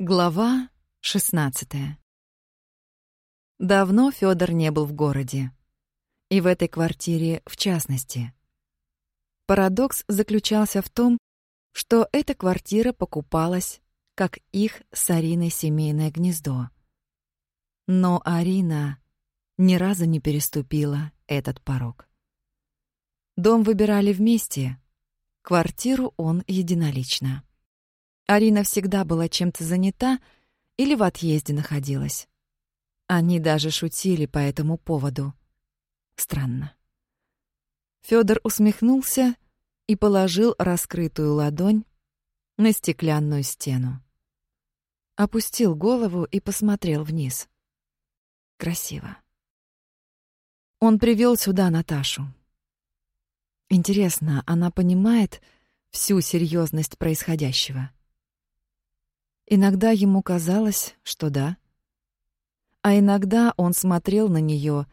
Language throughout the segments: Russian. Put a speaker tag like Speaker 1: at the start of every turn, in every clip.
Speaker 1: Глава 16. Давно Фёдор не был в городе. И в этой квартире в частности. Парадокс заключался в том, что эта квартира покупалась как их с Ариной семейное гнездо. Но Арина ни разу не переступила этот порог. Дом выбирали вместе, квартиру он единолично. Арина всегда была чем-то занята или в отъезде находилась. Они даже шутили по этому поводу. Странно. Фёдор усмехнулся и положил раскрытую ладонь на стеклянную стену. Опустил голову и посмотрел вниз. Красиво. Он привёл сюда Наташу. Интересно, она понимает всю серьёзность происходящего? Иногда ему казалось, что да. А иногда он смотрел на нее,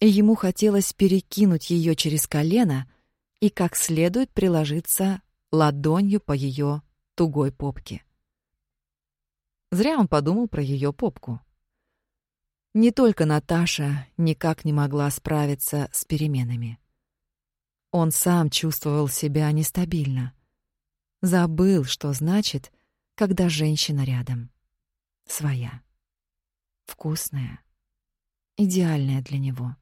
Speaker 1: и ему хотелось перекинуть ее через колено и как следует приложиться ладонью по ее тугой попке. Зря он подумал про ее попку. Не только Наташа никак не могла справиться с переменами. Он сам чувствовал себя нестабильно. Забыл, что значит — когда женщина рядом. Своя. Вкусная. Идеальная для него.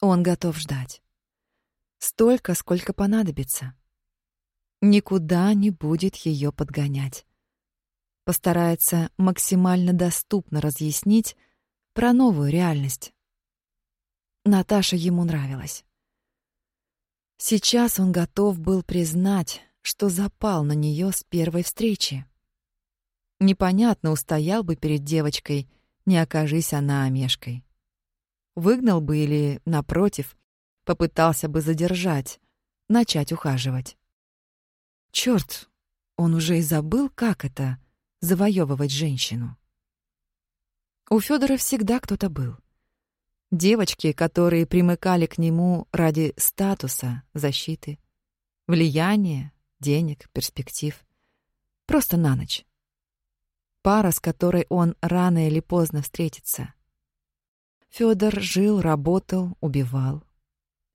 Speaker 1: Он готов ждать. Столько, сколько понадобится. Никуда не будет ее подгонять. Постарается максимально доступно разъяснить про новую реальность. Наташа ему нравилась. Сейчас он готов был признать, что запал на нее с первой встречи. Непонятно, устоял бы перед девочкой, не окажись она омешкой. Выгнал бы или, напротив, попытался бы задержать, начать ухаживать. Черт, он уже и забыл, как это — завоевывать женщину. У Федора всегда кто-то был. Девочки, которые примыкали к нему ради статуса, защиты, влияния, денег, перспектив. Просто на ночь. Пара, с которой он рано или поздно встретится. Фёдор жил, работал, убивал.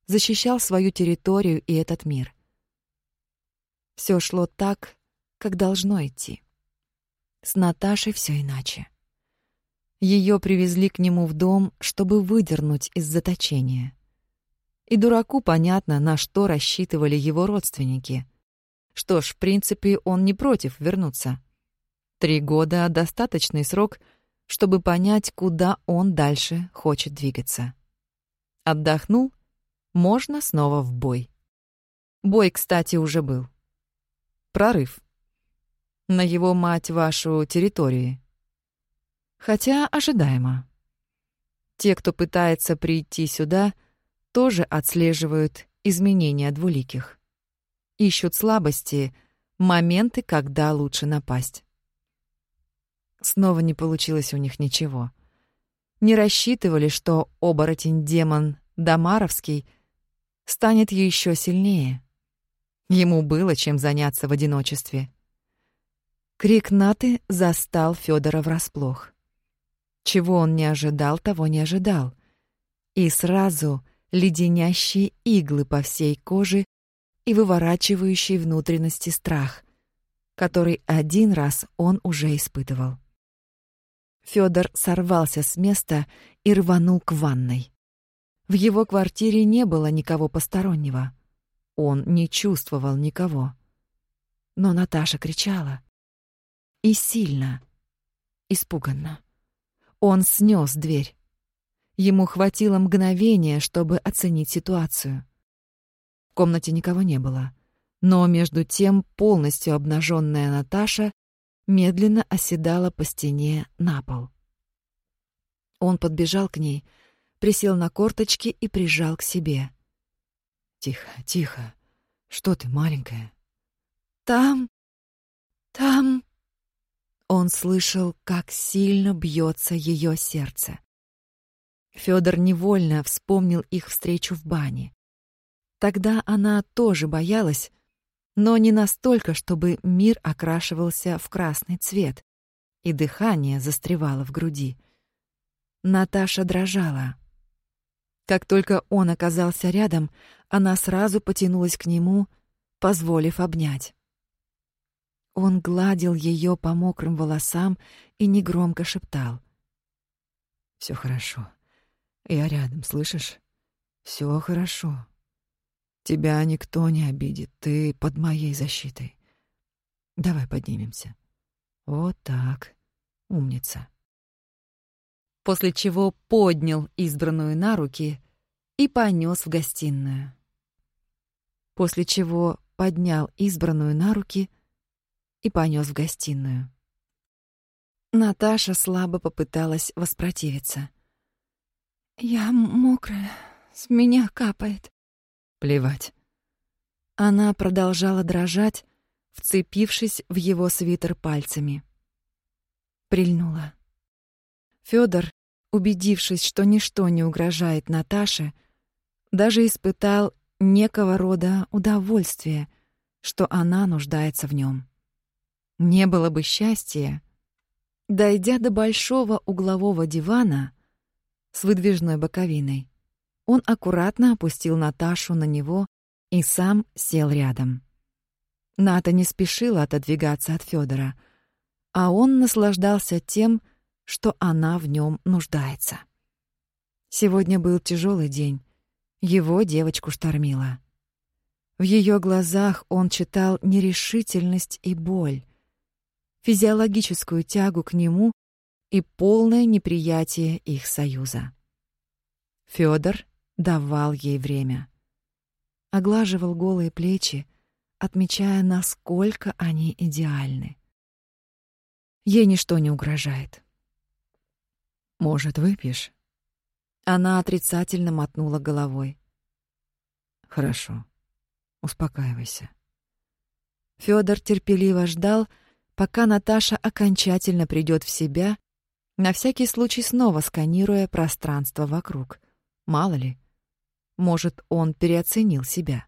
Speaker 1: Защищал свою территорию и этот мир. Всё шло так, как должно идти. С Наташей всё иначе. Её привезли к нему в дом, чтобы выдернуть из заточения. И дураку понятно, на что рассчитывали его родственники — что ж, в принципе, он не против вернуться. Три года — достаточный срок, чтобы понять, куда он дальше хочет двигаться. Отдохнул — можно снова в бой. Бой, кстати, уже был. Прорыв. На его мать вашу территории. Хотя ожидаемо. Те, кто пытается прийти сюда, тоже отслеживают изменения двуликих ищут слабости, моменты, когда лучше напасть. Снова не получилось у них ничего. Не рассчитывали, что оборотень-демон Дамаровский станет еще сильнее. Ему было чем заняться в одиночестве. Крик Наты застал Федора врасплох. Чего он не ожидал, того не ожидал. И сразу леденящие иглы по всей коже и выворачивающий внутренности страх, который один раз он уже испытывал. Фёдор сорвался с места и рванул к ванной. В его квартире не было никого постороннего. Он не чувствовал никого. Но Наташа кричала. И сильно, испуганно. Он снес дверь. Ему хватило мгновения, чтобы оценить ситуацию комнате никого не было. Но между тем полностью обнаженная Наташа медленно оседала по стене на пол. Он подбежал к ней, присел на корточки и прижал к себе. «Тихо, тихо. Что ты, маленькая?» «Там... там...» Он слышал, как сильно бьется ее сердце. Федор невольно вспомнил их встречу в бане. Тогда она тоже боялась, но не настолько, чтобы мир окрашивался в красный цвет, и дыхание застревало в груди. Наташа дрожала. Как только он оказался рядом, она сразу потянулась к нему, позволив обнять. Он гладил ее по мокрым волосам и негромко шептал. «Все хорошо. Я рядом, слышишь? Все хорошо. Тебя никто не обидит, ты под моей защитой. Давай поднимемся. Вот так. Умница». После чего поднял избранную на руки и понес в гостиную. После чего поднял избранную на руки и понес в гостиную. Наташа слабо попыталась воспротивиться. «Я мокрая, с меня капает». «Плевать». Она продолжала дрожать, вцепившись в его свитер пальцами. Прильнула. Фёдор, убедившись, что ничто не угрожает Наташе, даже испытал некого рода удовольствие, что она нуждается в нем. Не было бы счастья. Дойдя до большого углового дивана с выдвижной боковиной, он аккуратно опустил Наташу на него и сам сел рядом. Ната не спешила отодвигаться от Федора, а он наслаждался тем, что она в нем нуждается. Сегодня был тяжелый день. Его девочку штормило. В ее глазах он читал нерешительность и боль физиологическую тягу к нему и полное неприятие их союза. Фёдор давал ей время. Оглаживал голые плечи, отмечая, насколько они идеальны. Ей ничто не угрожает. «Может, выпьешь?» Она отрицательно мотнула головой. «Хорошо. Успокаивайся». Фёдор терпеливо ждал, пока Наташа окончательно придёт в себя, на всякий случай снова сканируя пространство вокруг. Мало ли, может, он переоценил себя.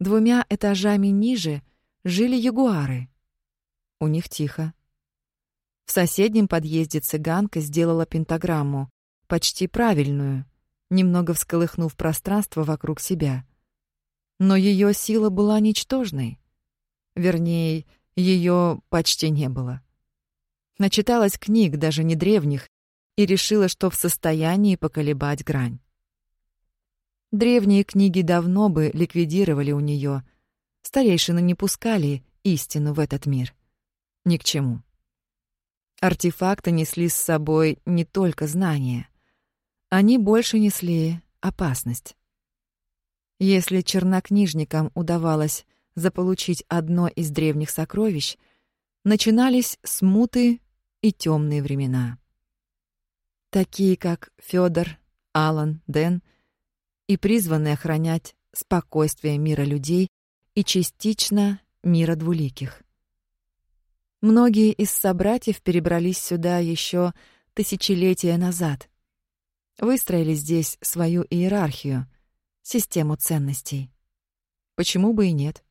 Speaker 1: Двумя этажами ниже жили ягуары. У них тихо. В соседнем подъезде цыганка сделала пентаграмму, почти правильную, немного всколыхнув пространство вокруг себя. Но её сила была ничтожной. Вернее, ее почти не было. Начиталась книг, даже не древних, и решила, что в состоянии поколебать грань. Древние книги давно бы ликвидировали у нее. Старейшины не пускали истину в этот мир. Ни к чему. Артефакты несли с собой не только знания. Они больше несли опасность. Если чернокнижникам удавалось заполучить одно из древних сокровищ, начинались смуты и темные времена. Такие как Федор, Алан, Дэн и призванные охранять спокойствие мира людей и частично мира двуликих. Многие из собратьев перебрались сюда еще тысячелетия назад. Выстроили здесь свою иерархию, систему ценностей. Почему бы и нет?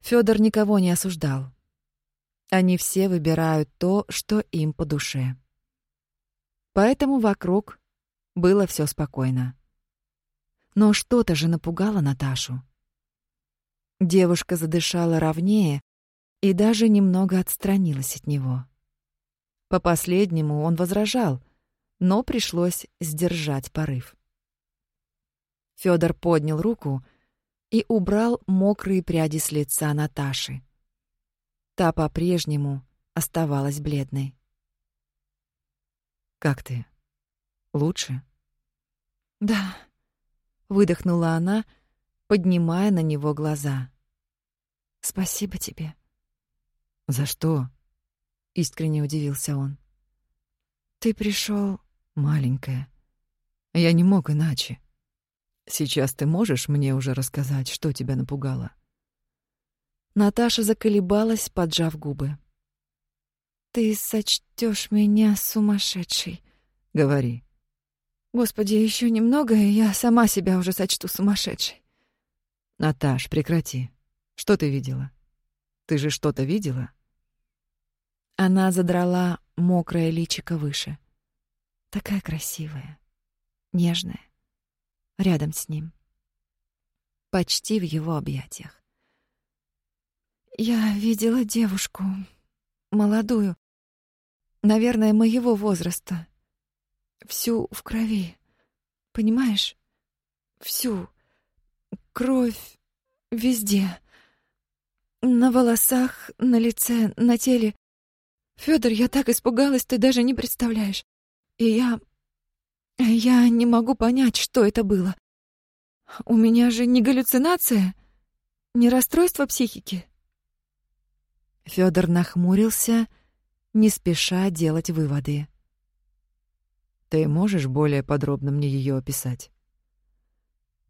Speaker 1: Фёдор никого не осуждал. Они все выбирают то, что им по душе. Поэтому вокруг было всё спокойно. Но что-то же напугало Наташу. Девушка задышала ровнее и даже немного отстранилась от него. По последнему он возражал, но пришлось сдержать порыв. Фёдор поднял руку и убрал мокрые пряди с лица Наташи. Та по-прежнему оставалась бледной. «Как ты? Лучше?» «Да», — выдохнула она, поднимая на него глаза. «Спасибо тебе». «За что?» — искренне удивился он. «Ты пришел, маленькая. Я не мог иначе. Сейчас ты можешь мне уже рассказать, что тебя напугало? Наташа заколебалась, поджав губы. Ты сочтешь меня сумасшедшей. Говори. Господи, еще немного, и я сама себя уже сочту сумасшедшей. Наташ, прекрати. Что ты видела? Ты же что-то видела? Она задрала мокрое личико выше. Такая красивая, нежная, рядом с ним. Почти в его объятиях. Я видела девушку, молодую, наверное, моего возраста, всю в крови. Понимаешь? Всю. Кровь везде. На волосах, на лице, на теле. Фёдор, я так испугалась, ты даже не представляешь. И я... Я не могу понять, что это было. У меня же не галлюцинация, не расстройство психики. Фёдор нахмурился, не спеша делать выводы. Ты можешь более подробно мне её описать?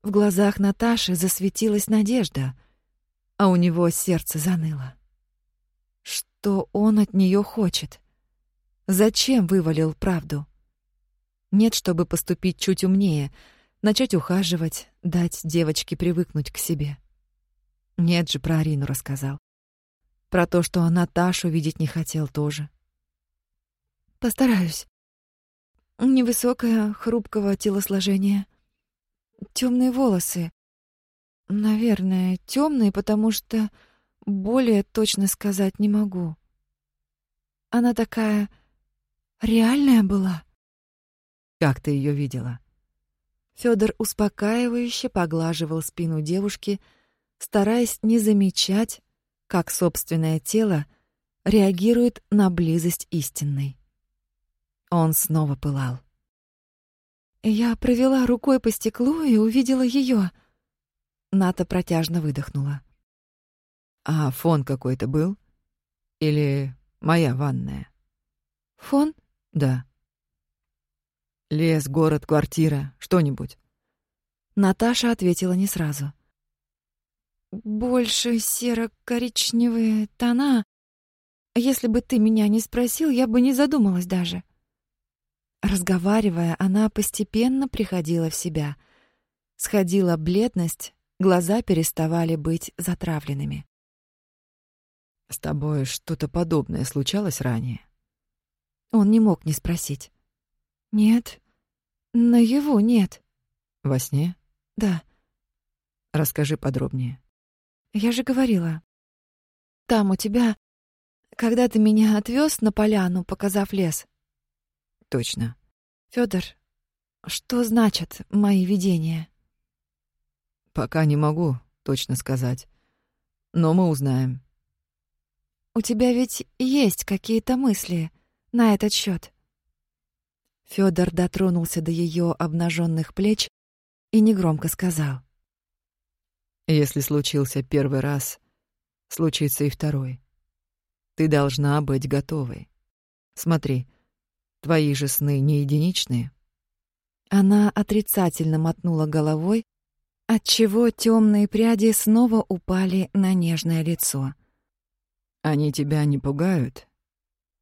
Speaker 1: В глазах Наташи засветилась надежда, а у него сердце заныло. Что он от неё хочет? Зачем вывалил правду? Нет, чтобы поступить чуть умнее, начать ухаживать, дать девочке привыкнуть к себе. Нет же, про Арину рассказал. Про то, что Наташу видеть не хотел тоже. Постараюсь. Невысокое, хрупкого телосложения. Темные волосы. Наверное, темные, потому что более точно сказать не могу. Она такая реальная была. Как ты ее видела? Федор успокаивающе поглаживал спину девушки, стараясь не замечать, как собственное тело реагирует на близость истинной. Он снова пылал. Я провела рукой по стеклу и увидела ее. Ната протяжно выдохнула. А фон какой-то был? Или моя ванная? Фон? Да. Лес, город, квартира, что-нибудь. Наташа ответила не сразу. Больше серо-коричневые тона. Если бы ты меня не спросил, я бы не задумалась даже. Разговаривая, она постепенно приходила в себя. Сходила бледность, глаза переставали быть затравленными. «С тобой что-то подобное случалось ранее?» Он не мог не спросить. «Нет, Наяву нет. Во сне? Да. Расскажи подробнее. Я же говорила. Там у тебя, когда ты меня отвез на поляну, показав лес. Точно. Федор, что значат мои видения? Пока не могу точно сказать, но мы узнаем. У тебя ведь есть какие-то мысли на этот счет? Фёдор дотронулся до её обнажённых плеч и негромко сказал: Если случился первый раз, случится и второй. Ты должна быть готовой. Смотри, твои же сны не единичные. Она отрицательно мотнула головой, отчего тёмные пряди снова упали на нежное лицо. Они тебя не пугают?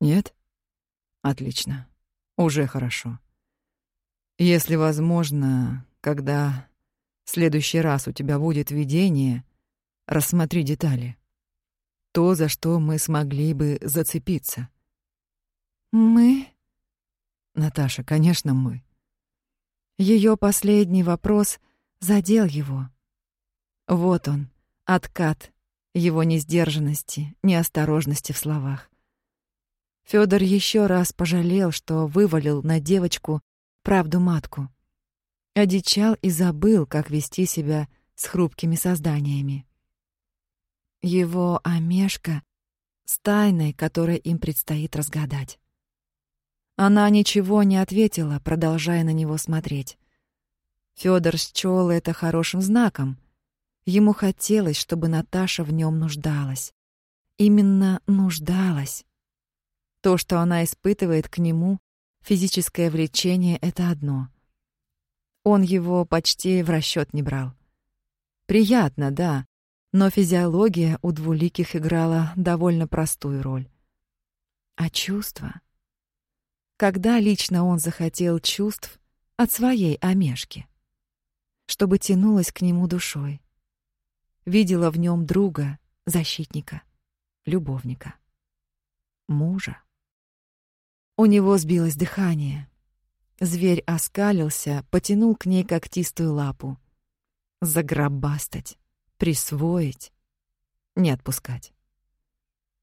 Speaker 1: Нет? Отлично. Уже хорошо. Если возможно, когда в следующий раз у тебя будет видение, рассмотри детали. То, за что мы смогли бы зацепиться. Мы? Наташа, конечно, мы. Ее последний вопрос задел его. Вот он, откат его несдержанности, неосторожности в словах. Фёдор еще раз пожалел, что вывалил на девочку правду матку. Одичал и забыл, как вести себя с хрупкими созданиями. Его Амешка с тайной, которой им предстоит разгадать. Она ничего не ответила, продолжая на него смотреть. Фёдор счёл это хорошим знаком. Ему хотелось, чтобы Наташа в нем нуждалась. Именно нуждалась. То, что она испытывает к нему, физическое влечение — это одно. Он его почти в расчет не брал. Приятно, да, но физиология у двуликих играла довольно простую роль. А чувства? Когда лично он захотел чувств от своей Омешки? Чтобы тянулась к нему душой. видела в нем друга, защитника, любовника, мужа. У него сбилось дыхание. Зверь оскалился, потянул к ней когтистую лапу. Загробастать, присвоить, не отпускать.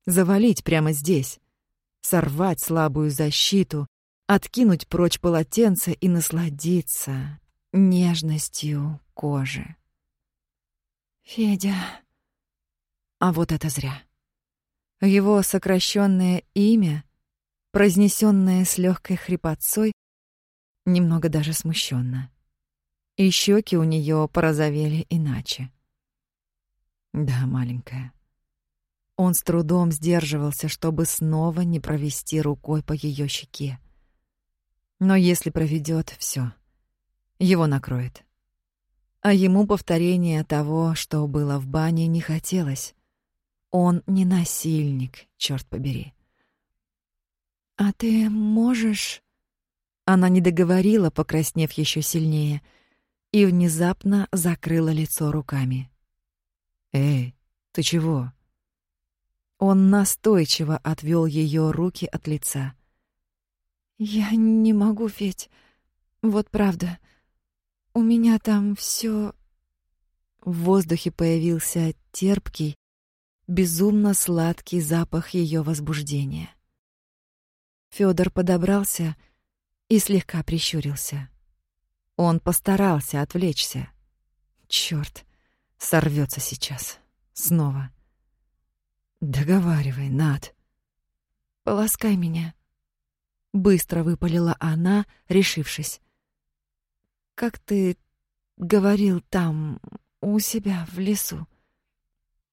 Speaker 1: Завалить прямо здесь, сорвать слабую защиту, откинуть прочь полотенце и насладиться нежностью кожи. Федя. А вот это зря. Его сокращенное имя, произнесенное с легкой хрипотцой, немного даже смущенно. И щеки у нее порозовели иначе. Да, маленькая. Он с трудом сдерживался, чтобы снова не провести рукой по ее щеке. Но если проведет, все, его накроет. А ему повторения того, что было в бане, не хотелось. Он не насильник, черт побери. А ты можешь? Она не договорила, покраснев еще сильнее, и внезапно закрыла лицо руками. Эй, ты чего? Он настойчиво отвел ее руки от лица. «Я не могу, Федь. Вот правда. У меня там все. В воздухе появился терпкий, безумно сладкий запах ее возбуждения. Федор подобрался и слегка прищурился. Он постарался отвлечься. Черт, сорвется сейчас. Снова. Договаривай, Над. Полоскай меня. Быстро выпалила она, решившись. Как ты говорил там, у себя в лесу.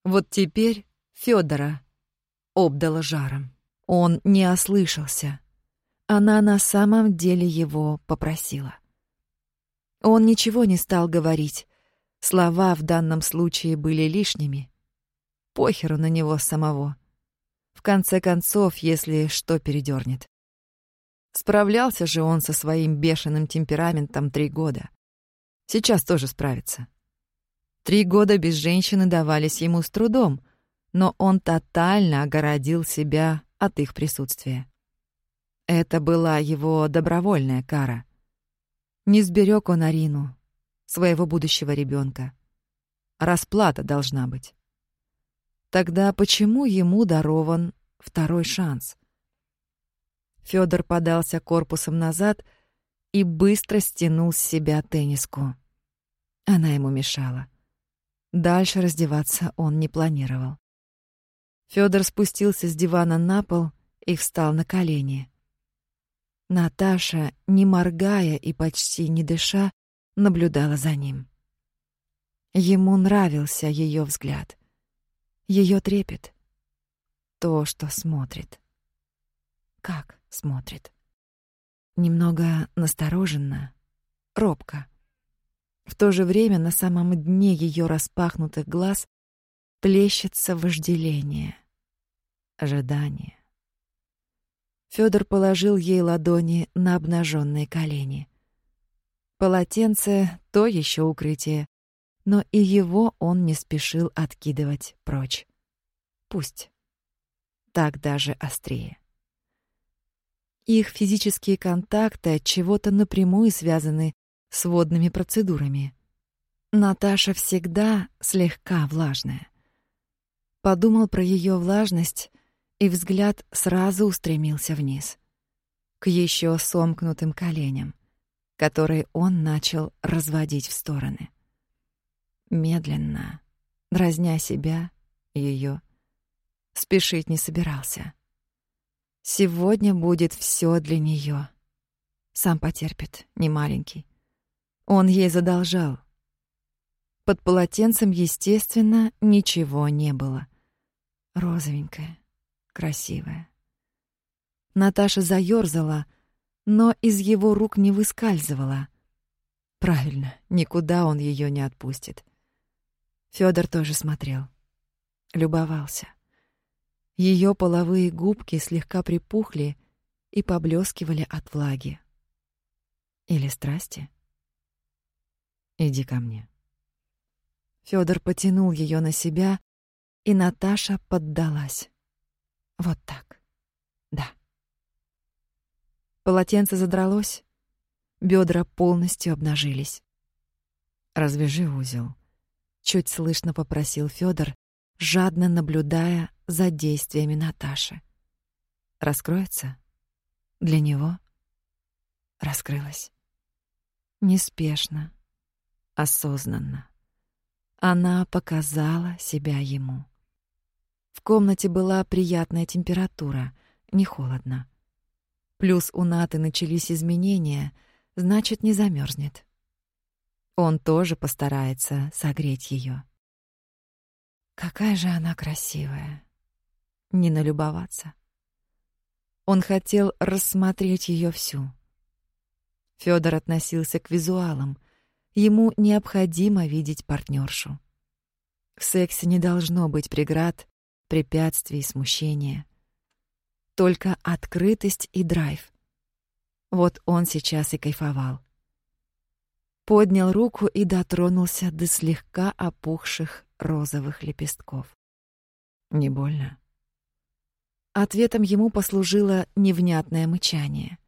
Speaker 1: Вот теперь Федора обдала жаром. Он не ослышался. Она на самом деле его попросила. Он ничего не стал говорить. Слова в данном случае были лишними. Похеру на него самого. В конце концов, если что передернет. Справлялся же он со своим бешеным темпераментом три года. Сейчас тоже справится. Три года без женщины давались ему с трудом, но он тотально огородил себя от их присутствия. Это была его добровольная кара. Не сберег он Арину, своего будущего ребенка. Расплата должна быть. Тогда почему ему дарован второй шанс? Фёдор подался корпусом назад и быстро стянул с себя тенниску. Она ему мешала. Дальше раздеваться он не планировал. Фёдор спустился с дивана на пол и встал на колени. Наташа, не моргая и почти не дыша, наблюдала за ним. Ему нравился её взгляд ее трепет. То, что смотрит. Как смотрит. Немного настороженно, робко. В то же время на самом дне ее распахнутых глаз плещется вожделение, ожидание. Федор положил ей ладони на обнаженные колени. Полотенце — то еще укрытие, но и его он не спешил откидывать прочь. Пусть. Так даже острее. Их физические контакты от чего-то напрямую связаны с водными процедурами. Наташа всегда слегка влажная. Подумал про ее влажность, и взгляд сразу устремился вниз, к еще сомкнутым коленям, которые он начал разводить в стороны медленно, дразня себя, ее. Спешить не собирался. Сегодня будет все для нее. Сам потерпит, не маленький. Он ей задолжал. Под полотенцем, естественно, ничего не было. Розовенькая, красивая. Наташа заёрзала, но из его рук не выскальзывала. Правильно, никуда он ее не отпустит. Федор тоже смотрел. Любовался. Ее половые губки слегка припухли и поблескивали от влаги. Или страсти? Иди ко мне. Федор потянул ее на себя, и Наташа поддалась. Вот так. Да. Полотенце задралось, бедра полностью обнажились. Развяжи узел, чуть слышно попросил Федор, жадно наблюдая за действиями Наташи. Раскроется? Для него раскрылась. Неспешно, осознанно. Она показала себя ему. В комнате была приятная температура, не холодно. Плюс у Наты начались изменения, значит, не замерзнет. Он тоже постарается согреть ее. Какая же она красивая. Не налюбоваться. Он хотел рассмотреть ее всю. Федор относился к визуалам, Ему необходимо видеть партнершу. В сексе не должно быть преград, препятствий, смущения. Только открытость и драйв. Вот он сейчас и кайфовал. Поднял руку и дотронулся до слегка опухших розовых лепестков. Не больно. Ответом ему послужило невнятное мычание.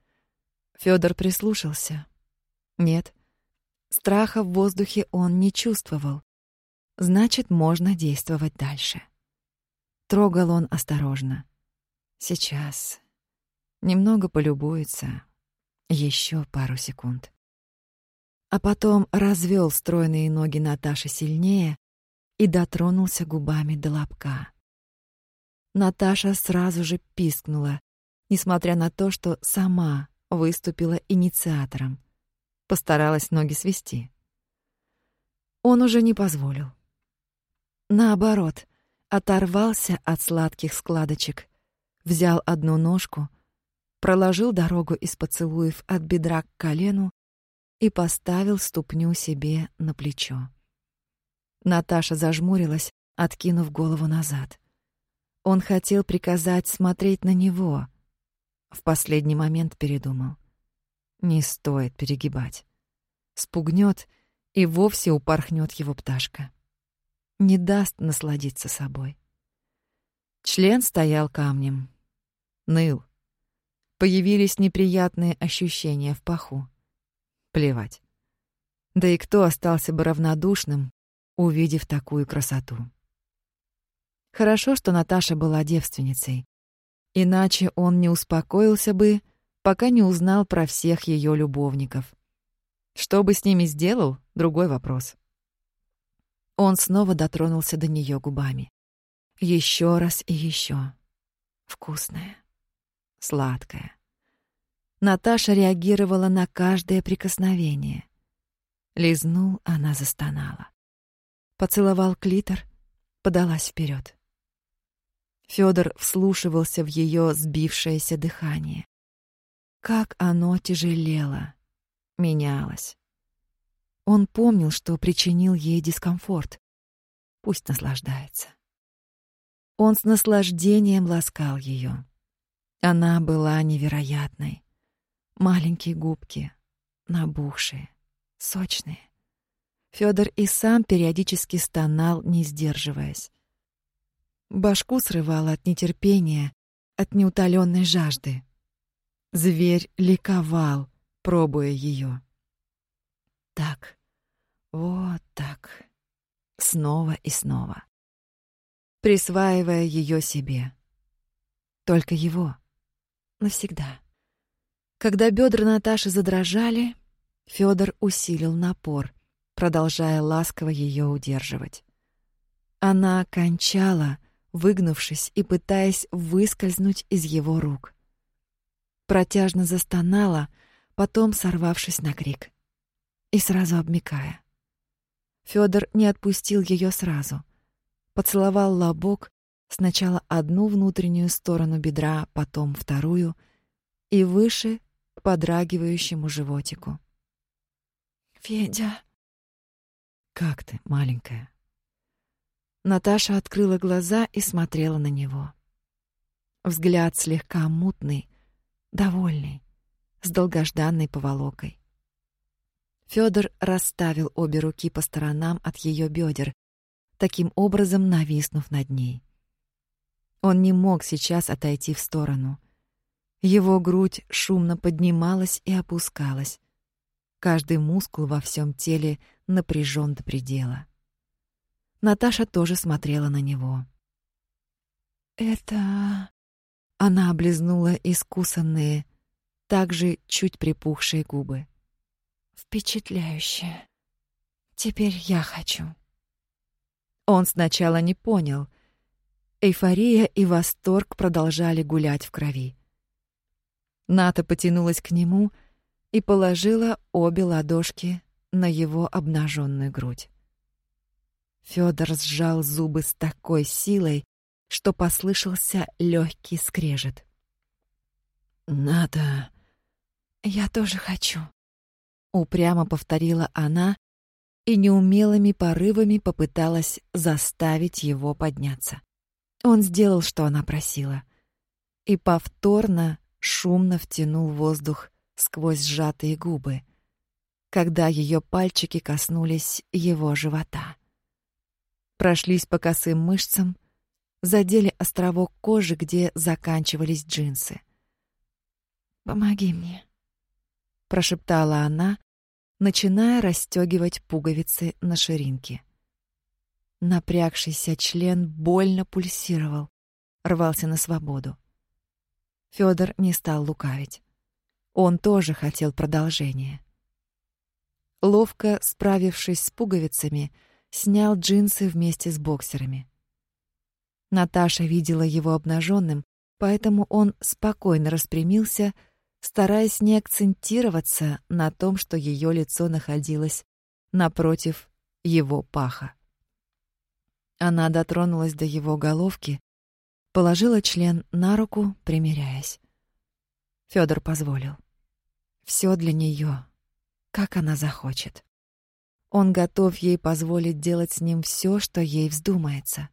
Speaker 1: Фёдор прислушался. Нет, Страха в воздухе он не чувствовал. Значит, можно действовать дальше. Трогал он осторожно. Сейчас. Немного полюбуется. Еще пару секунд. А потом развел стройные ноги Наташи сильнее и дотронулся губами до лобка. Наташа сразу же пискнула, несмотря на то, что сама выступила инициатором постаралась ноги свести. Он уже не позволил. Наоборот, оторвался от сладких складочек, взял одну ножку, проложил дорогу из поцелуев от бедра к колену и поставил ступню себе на плечо. Наташа зажмурилась, откинув голову назад. Он хотел приказать смотреть на него. В последний момент передумал. Не стоит перегибать. Спугнет и вовсе упорхнет его пташка. Не даст насладиться собой. Член стоял камнем. Ныл. Появились неприятные ощущения в паху. Плевать. Да и кто остался бы равнодушным, увидев такую красоту? Хорошо, что Наташа была девственницей. Иначе он не успокоился бы, пока не узнал про всех ее любовников. Что бы с ними сделал — другой вопрос. Он снова дотронулся до нее губами. Еще раз и еще. Вкусная, сладкая. Наташа реагировала на каждое прикосновение. Лизнул, она застонала. Поцеловал клитор, подалась вперед. Федор вслушивался в ее сбившееся дыхание. Как оно тяжелело, менялось. Он помнил, что причинил ей дискомфорт. Пусть наслаждается. Он с наслаждением ласкал ее. Она была невероятной. Маленькие губки, набухшие, сочные. Федор и сам периодически стонал, не сдерживаясь. Башку срывало от нетерпения, от неутоленной жажды. Зверь ликовал, пробуя ее. Так, вот так, снова и снова, присваивая ее себе. Только его, навсегда. Когда бедра Наташи задрожали, Федор усилил напор, продолжая ласково ее удерживать. Она кончала, выгнувшись и пытаясь выскользнуть из его рук протяжно застонала, потом сорвавшись на крик. И сразу обмикая. Фёдор не отпустил её сразу. Поцеловал лобок, сначала одну внутреннюю сторону бедра, потом вторую, и выше к подрагивающему животику. «Федя!» «Как ты, маленькая?» Наташа открыла глаза и смотрела на него. Взгляд слегка мутный, довольный, с долгожданной поволокой. Фёдор расставил обе руки по сторонам от её бёдер, таким образом нависнув над ней. Он не мог сейчас отойти в сторону. Его грудь шумно поднималась и опускалась. Каждый мускул во всем теле напряжен до предела. Наташа тоже смотрела на него. «Это...» Она облизнула искусанные, также чуть припухшие губы. «Впечатляюще. Теперь я хочу». Он сначала не понял. Эйфория и восторг продолжали гулять в крови. Ната потянулась к нему и положила обе ладошки на его обнаженную грудь. Федор сжал зубы с такой силой, что послышался легкий скрежет. «Надо...» «Я тоже хочу», — упрямо повторила она и неумелыми порывами попыталась заставить его подняться. Он сделал, что она просила, и повторно шумно втянул воздух сквозь сжатые губы, когда ее пальчики коснулись его живота. Прошлись по косым мышцам, задели островок кожи, где заканчивались джинсы. «Помоги мне», — прошептала она, начиная расстегивать пуговицы на ширинке. Напрягшийся член больно пульсировал, рвался на свободу. Фёдор не стал лукавить. Он тоже хотел продолжения. Ловко справившись с пуговицами, снял джинсы вместе с боксерами. Наташа видела его обнаженным, поэтому он спокойно распрямился, стараясь не акцентироваться на том, что ее лицо находилось напротив его паха. Она дотронулась до его головки, положила член на руку, примиряясь. Федор позволил. Все для нее, как она захочет. Он готов ей позволить делать с ним все, что ей вздумается.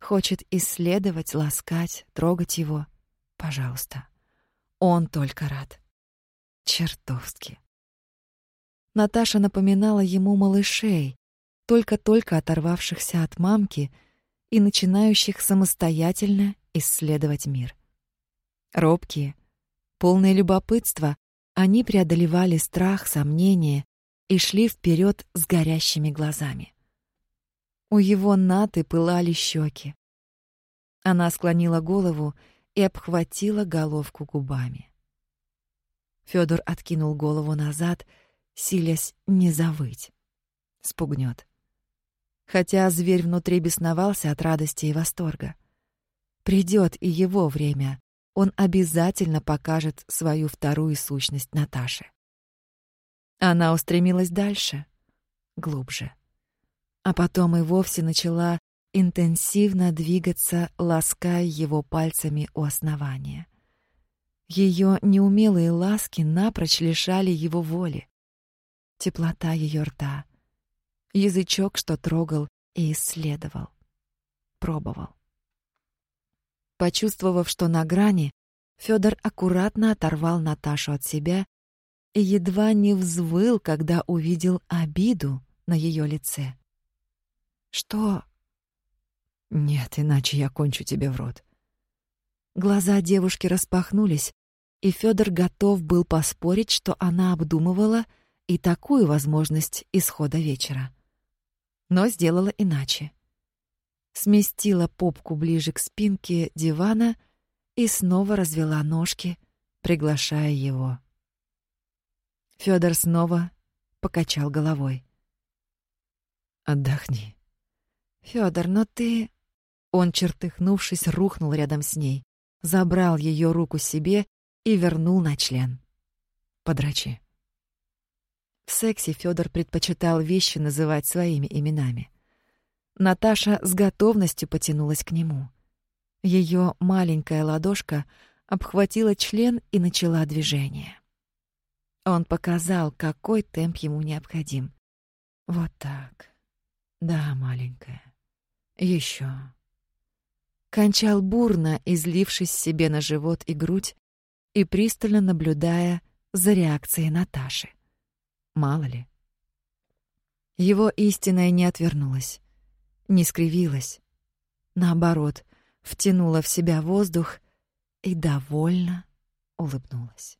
Speaker 1: Хочет исследовать, ласкать, трогать его. Пожалуйста. Он только рад. Чертовски. Наташа напоминала ему малышей, только-только оторвавшихся от мамки и начинающих самостоятельно исследовать мир. Робкие, полные любопытства, они преодолевали страх, сомнения и шли вперед с горящими глазами. У его наты пылали щеки. Она склонила голову и обхватила головку губами. Федор откинул голову назад, силясь не завыть. Спугнет. Хотя зверь внутри бесновался от радости и восторга. Придет и его время. Он обязательно покажет свою вторую сущность Наташе. Она устремилась дальше, глубже. А потом и вовсе начала интенсивно двигаться, лаская его пальцами у основания. Ее неумелые ласки напрочь лишали его воли. Теплота ее рта, язычок, что трогал и исследовал, пробовал. Почувствовав, что на грани, Федор аккуратно оторвал Наташу от себя и едва не взвыл, когда увидел обиду на ее лице. «Что?» Нет, иначе я кончу тебе в рот. Глаза девушки распахнулись, и Федор готов был поспорить, что она обдумывала и такую возможность исхода вечера. Но сделала иначе. Сместила попку ближе к спинке дивана и снова развела ножки, приглашая его. Федор снова покачал головой. Отдохни. Федор, но ты он, чертыхнувшись, рухнул рядом с ней, забрал ее руку себе и вернул на член. Подрачи. В сексе Федор предпочитал вещи называть своими именами. Наташа с готовностью потянулась к нему. Ее маленькая ладошка обхватила член и начала движение. Он показал, какой темп ему необходим. Вот так. Да, маленькая. Еще кончал бурно, излившись себе на живот и грудь и пристально наблюдая за реакцией Наташи. Мало ли. Его истинная не отвернулась. не скривилась. Наоборот, втянула в себя воздух и довольно улыбнулась.